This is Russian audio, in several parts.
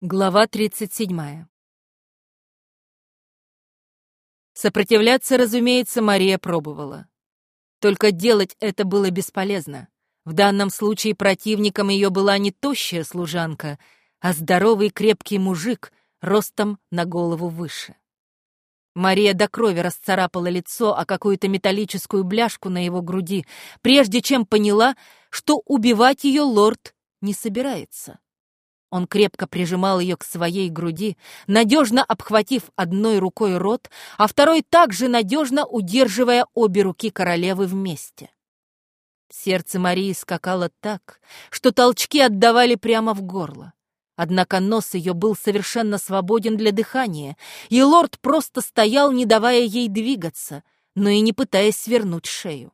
Глава 37. Сопротивляться, разумеется, Мария пробовала. Только делать это было бесполезно. В данном случае противником ее была не тощая служанка, а здоровый крепкий мужик, ростом на голову выше. Мария до крови расцарапала лицо о какую-то металлическую бляшку на его груди, прежде чем поняла, что убивать ее лорд не собирается. Он крепко прижимал ее к своей груди, надежно обхватив одной рукой рот, а второй также надежно удерживая обе руки королевы вместе. Сердце Марии скакало так, что толчки отдавали прямо в горло. Однако нос ее был совершенно свободен для дыхания, и лорд просто стоял, не давая ей двигаться, но и не пытаясь свернуть шею.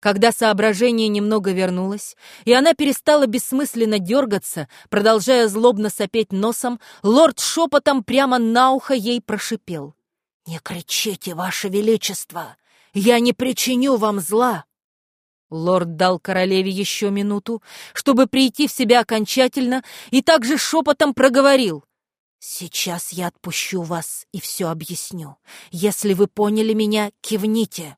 Когда соображение немного вернулось, и она перестала бессмысленно дергаться, продолжая злобно сопеть носом, лорд шепотом прямо на ухо ей прошипел. «Не кричите, ваше величество! Я не причиню вам зла!» Лорд дал королеве еще минуту, чтобы прийти в себя окончательно, и также шепотом проговорил. «Сейчас я отпущу вас и все объясню. Если вы поняли меня, кивните».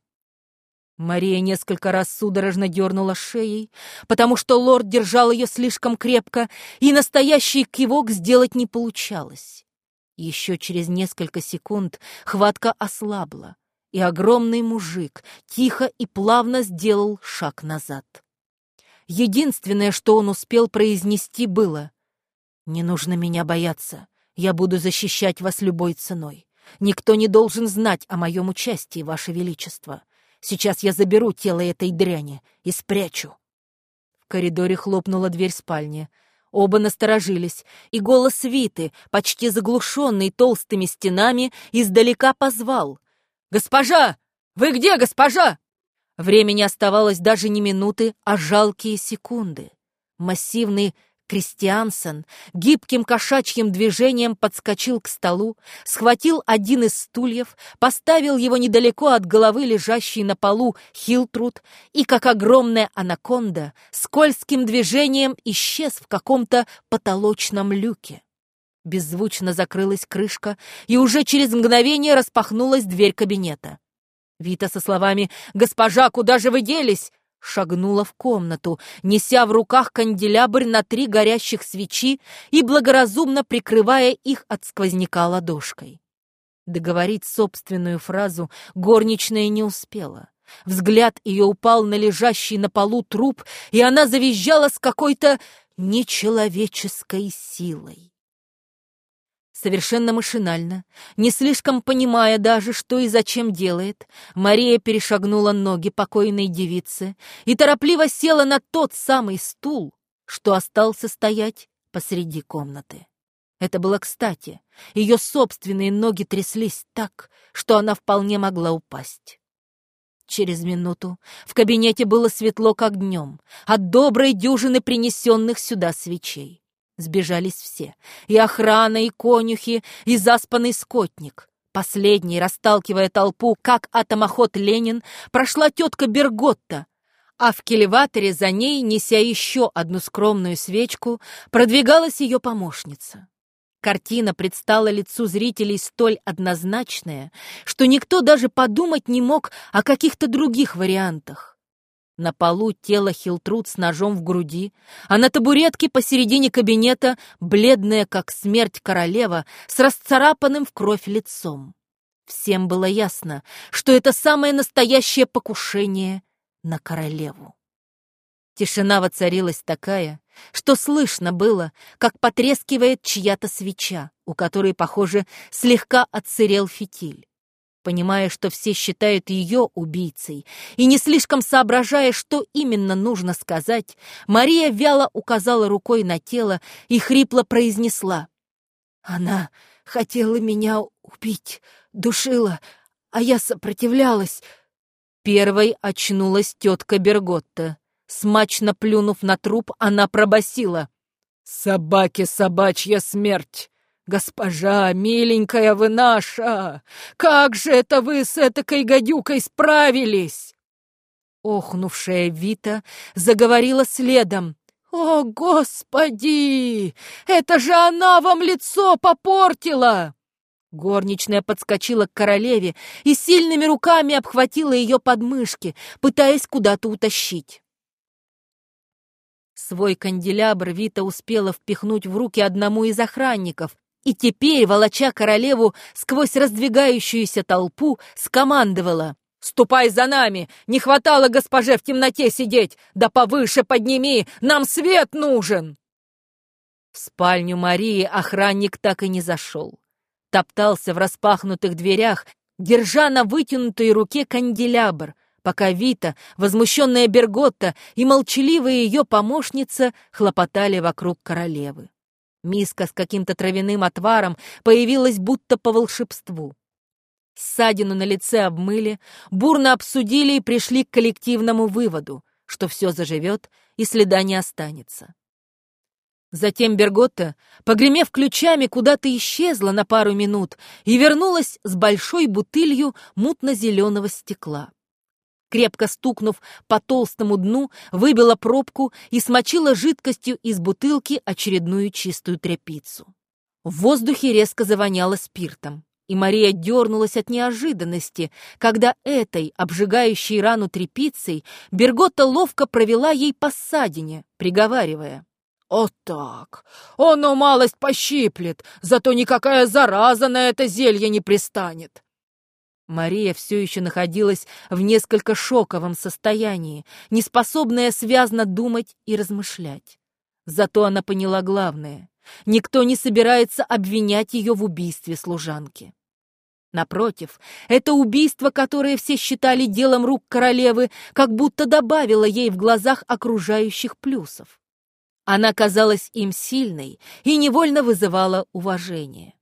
Мария несколько раз судорожно дернула шеей, потому что лорд держал ее слишком крепко, и настоящий кивок сделать не получалось. Еще через несколько секунд хватка ослабла, и огромный мужик тихо и плавно сделал шаг назад. Единственное, что он успел произнести, было «Не нужно меня бояться, я буду защищать вас любой ценой. Никто не должен знать о моем участии, Ваше Величество. Сейчас я заберу тело этой дряни и спрячу. В коридоре хлопнула дверь спальни. Оба насторожились, и голос Виты, почти заглушенный толстыми стенами, издалека позвал. «Госпожа! Вы где, госпожа?» Времени оставалось даже не минуты, а жалкие секунды. Массивный Кристиансен гибким кошачьим движением подскочил к столу, схватил один из стульев, поставил его недалеко от головы лежащей на полу Хилтруд и, как огромная анаконда, скользким движением исчез в каком-то потолочном люке. Беззвучно закрылась крышка, и уже через мгновение распахнулась дверь кабинета. Вита со словами «Госпожа, куда же вы делись?» Шагнула в комнату, неся в руках канделябрь на три горящих свечи и благоразумно прикрывая их от сквозняка ладошкой. Договорить собственную фразу горничная не успела. Взгляд ее упал на лежащий на полу труп, и она завизжала с какой-то нечеловеческой силой. Совершенно машинально, не слишком понимая даже, что и зачем делает, Мария перешагнула ноги покойной девицы и торопливо села на тот самый стул, что остался стоять посреди комнаты. Это было кстати. Ее собственные ноги тряслись так, что она вполне могла упасть. Через минуту в кабинете было светло, как днем, от доброй дюжины принесенных сюда свечей. Сбежались все. И охрана, и конюхи, и заспанный скотник. Последний, расталкивая толпу, как атомоход Ленин, прошла тетка Берготта, а в келеваторе за ней, неся еще одну скромную свечку, продвигалась ее помощница. Картина предстала лицу зрителей столь однозначная, что никто даже подумать не мог о каких-то других вариантах. На полу тело Хилтруд с ножом в груди, а на табуретке посередине кабинета бледная, как смерть королева, с расцарапанным в кровь лицом. Всем было ясно, что это самое настоящее покушение на королеву. Тишина воцарилась такая, что слышно было, как потрескивает чья-то свеча, у которой, похоже, слегка отсырел фитиль. Понимая, что все считают ее убийцей, и не слишком соображая, что именно нужно сказать, Мария вяло указала рукой на тело и хрипло произнесла. «Она хотела меня убить, душила, а я сопротивлялась». Первой очнулась тетка Берготта. Смачно плюнув на труп, она пробасила. «Собаке собачья смерть! «Госпожа, миленькая вы наша! Как же это вы с этакой гадюкой справились?» Охнувшая Вита заговорила следом. «О, Господи! Это же она вам лицо попортила!» Горничная подскочила к королеве и сильными руками обхватила ее подмышки, пытаясь куда-то утащить. Свой канделябр Вита успела впихнуть в руки одному из охранников, и теперь, волоча королеву сквозь раздвигающуюся толпу, скомандовала. «Ступай за нами! Не хватало госпоже в темноте сидеть! Да повыше подними! Нам свет нужен!» В спальню Марии охранник так и не зашел. Топтался в распахнутых дверях, держа на вытянутой руке канделябр, пока Вита, возмущенная Берготта и молчаливая ее помощница хлопотали вокруг королевы. Миска с каким-то травяным отваром появилась будто по волшебству. Ссадину на лице обмыли, бурно обсудили и пришли к коллективному выводу, что все заживет и следа не останется. Затем Берготта, погремев ключами, куда-то исчезла на пару минут и вернулась с большой бутылью мутно-зеленого стекла крепко стукнув по толстому дну, выбила пробку и смочила жидкостью из бутылки очередную чистую тряпицу. В воздухе резко завоняло спиртом, и Мария дернулась от неожиданности, когда этой, обжигающей рану тряпицей, Берготта ловко провела ей по ссадине, приговаривая. «О так! Оно малость пощиплет, зато никакая зараза на это зелье не пристанет!» Мария все еще находилась в несколько шоковом состоянии, неспособная связно думать и размышлять. Зато она поняла главное. Никто не собирается обвинять ее в убийстве служанки. Напротив, это убийство, которое все считали делом рук королевы, как будто добавило ей в глазах окружающих плюсов. Она казалась им сильной и невольно вызывала уважение.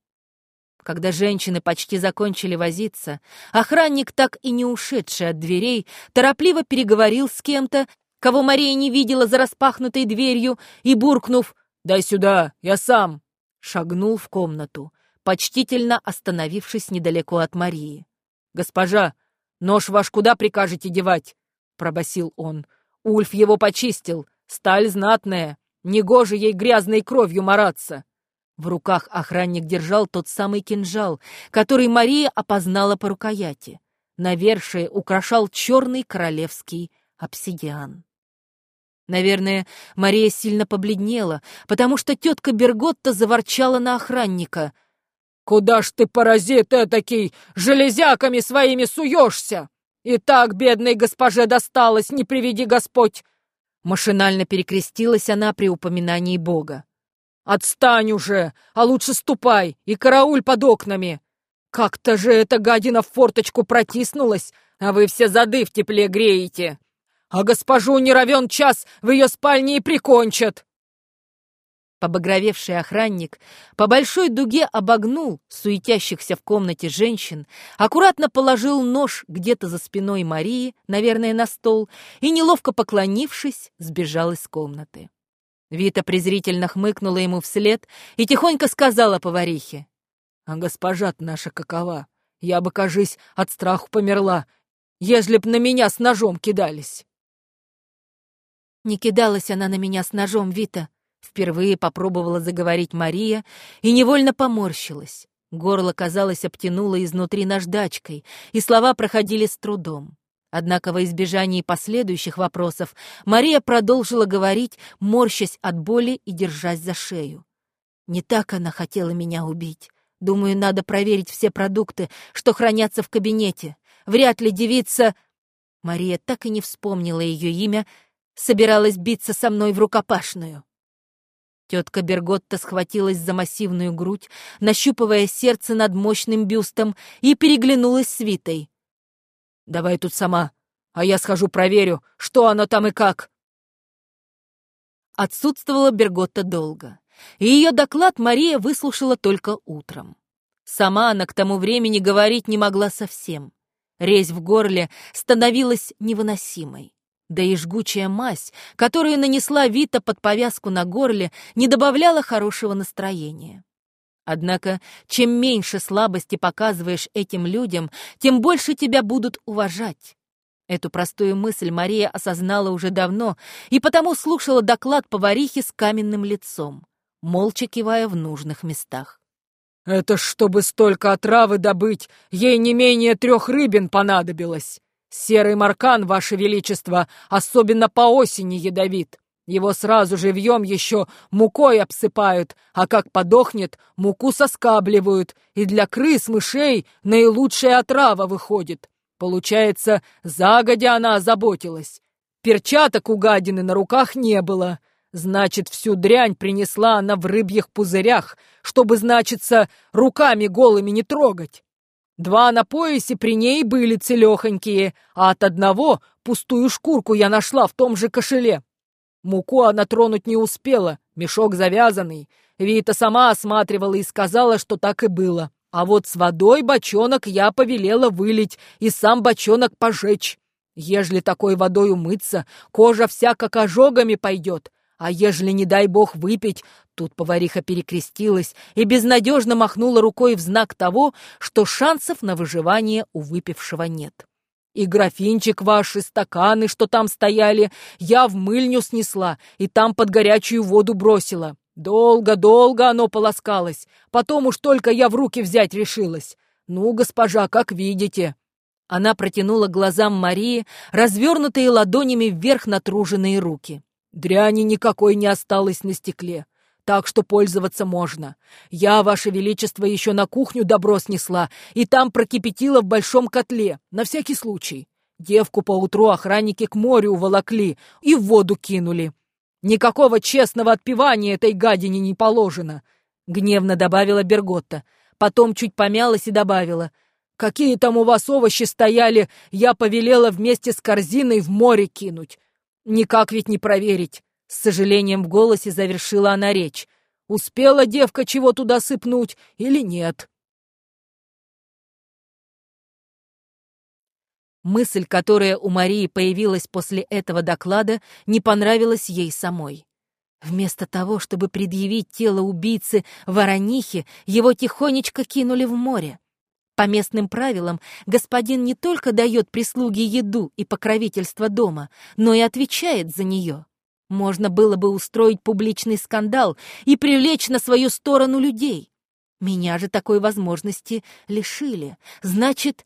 Когда женщины почти закончили возиться, охранник, так и не ушедший от дверей, торопливо переговорил с кем-то, кого Мария не видела за распахнутой дверью, и, буркнув «Дай сюда, я сам!» шагнул в комнату, почтительно остановившись недалеко от Марии. «Госпожа, нож ваш куда прикажете девать?» — пробасил он. «Ульф его почистил, сталь знатная, негоже ей грязной кровью мараться!» В руках охранник держал тот самый кинжал, который Мария опознала по рукояти. Навершие украшал черный королевский обсидиан. Наверное, Мария сильно побледнела, потому что тетка Берготта заворчала на охранника. «Куда ж ты, паразит этакий, железяками своими суешься? И так бедной госпоже досталось, не приведи Господь!» Машинально перекрестилась она при упоминании Бога. «Отстань уже, а лучше ступай и карауль под окнами! Как-то же эта гадина в форточку протиснулась, а вы все зады в тепле греете! А госпожу не равен час в ее спальне и прикончат!» Побагровевший охранник по большой дуге обогнул суетящихся в комнате женщин, аккуратно положил нож где-то за спиной Марии, наверное, на стол, и, неловко поклонившись, сбежал из комнаты. Вита презрительно хмыкнула ему вслед и тихонько сказала поварихе. «А госпожа наша какова? Я бы, кажись, от страху померла, ежели б на меня с ножом кидались». Не кидалась она на меня с ножом, Вита. Впервые попробовала заговорить Мария и невольно поморщилась. Горло, казалось, обтянуло изнутри наждачкой, и слова проходили с трудом. Однако во избежании последующих вопросов Мария продолжила говорить, морщась от боли и держась за шею. «Не так она хотела меня убить. Думаю, надо проверить все продукты, что хранятся в кабинете. Вряд ли девица...» Мария так и не вспомнила ее имя, собиралась биться со мной в рукопашную. Тетка Берготта схватилась за массивную грудь, нащупывая сердце над мощным бюстом, и переглянулась с Витой. Давай тут сама, а я схожу проверю, что оно там и как. Отсутствовала Берготта долго, и ее доклад Мария выслушала только утром. Сама она к тому времени говорить не могла совсем. Резь в горле становилась невыносимой. Да и жгучая мазь, которую нанесла Вита под повязку на горле, не добавляла хорошего настроения. Однако, чем меньше слабости показываешь этим людям, тем больше тебя будут уважать. Эту простую мысль Мария осознала уже давно и потому слушала доклад поварихи с каменным лицом, молча кивая в нужных местах. «Это чтобы столько отравы добыть, ей не менее трех рыбин понадобилось. Серый маркан, ваше величество, особенно по осени ядовит. Его сразу живьем еще мукой обсыпают, а как подохнет, муку соскабливают, и для крыс, мышей наилучшая отрава выходит. Получается, загодя она озаботилась. Перчаток у гадины на руках не было. Значит, всю дрянь принесла она в рыбьих пузырях, чтобы, значится, руками голыми не трогать. Два на поясе при ней были целехонькие, а от одного пустую шкурку я нашла в том же кошеле. Муку она тронуть не успела, мешок завязанный. Вита сама осматривала и сказала, что так и было. А вот с водой бочонок я повелела вылить и сам бочонок пожечь. Ежели такой водой умыться, кожа вся как ожогами пойдет. А ежели, не дай бог, выпить, тут повариха перекрестилась и безнадежно махнула рукой в знак того, что шансов на выживание у выпившего нет. И графинчик ваш, и стаканы, что там стояли, я в мыльню снесла и там под горячую воду бросила. Долго-долго оно полоскалось, потом уж только я в руки взять решилась. Ну, госпожа, как видите». Она протянула глазам Марии развернутые ладонями вверх натруженные руки. Дряни никакой не осталось на стекле, так что пользоваться можно. Я, ваше величество, еще на кухню добро снесла и там прокипятила в большом котле, на всякий случай. Девку поутру охранники к морю уволокли и в воду кинули. Никакого честного отпевания этой гадине не положено, — гневно добавила Берготта. Потом чуть помялась и добавила. Какие там у вас овощи стояли, я повелела вместе с корзиной в море кинуть. Никак ведь не проверить. С сожалением в голосе завершила она речь. Успела девка чего туда сыпнуть или нет? Мысль, которая у Марии появилась после этого доклада, не понравилась ей самой. Вместо того, чтобы предъявить тело убийцы Воронихе, его тихонечко кинули в море. По местным правилам, господин не только дает прислуге еду и покровительство дома, но и отвечает за нее. Можно было бы устроить публичный скандал и привлечь на свою сторону людей. Меня же такой возможности лишили. Значит,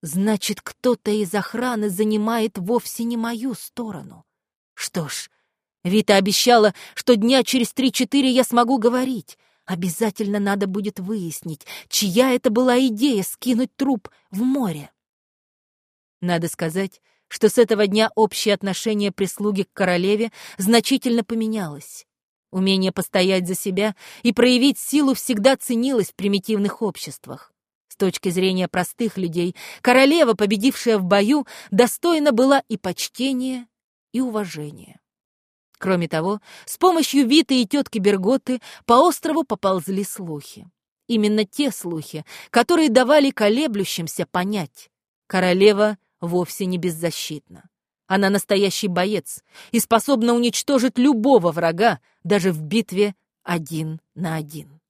Значит, кто-то из охраны занимает вовсе не мою сторону. Что ж, Вита обещала, что дня через три-четыре я смогу говорить. Обязательно надо будет выяснить, чья это была идея скинуть труп в море. Надо сказать, что с этого дня общее отношение прислуги к королеве значительно поменялось. Умение постоять за себя и проявить силу всегда ценилось в примитивных обществах точки зрения простых людей, королева, победившая в бою, достойна была и почтения, и уважения. Кроме того, с помощью Виты и тетки Берготы по острову поползли слухи. Именно те слухи, которые давали колеблющимся понять. Королева вовсе не беззащитна. Она настоящий боец и способна уничтожить любого врага, даже в битве один на один.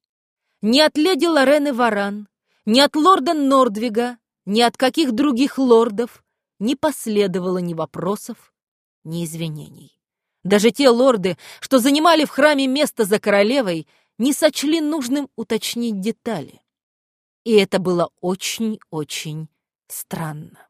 Не от леди Лорены Варан, ни от лорда Нордвига, ни от каких других лордов не последовало ни вопросов, ни извинений. Даже те лорды, что занимали в храме место за королевой, не сочли нужным уточнить детали. И это было очень-очень странно.